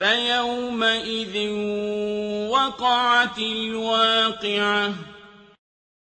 فَيَوْمَئِذٍ وَقَعَتِ الْوَاقِعَةُ.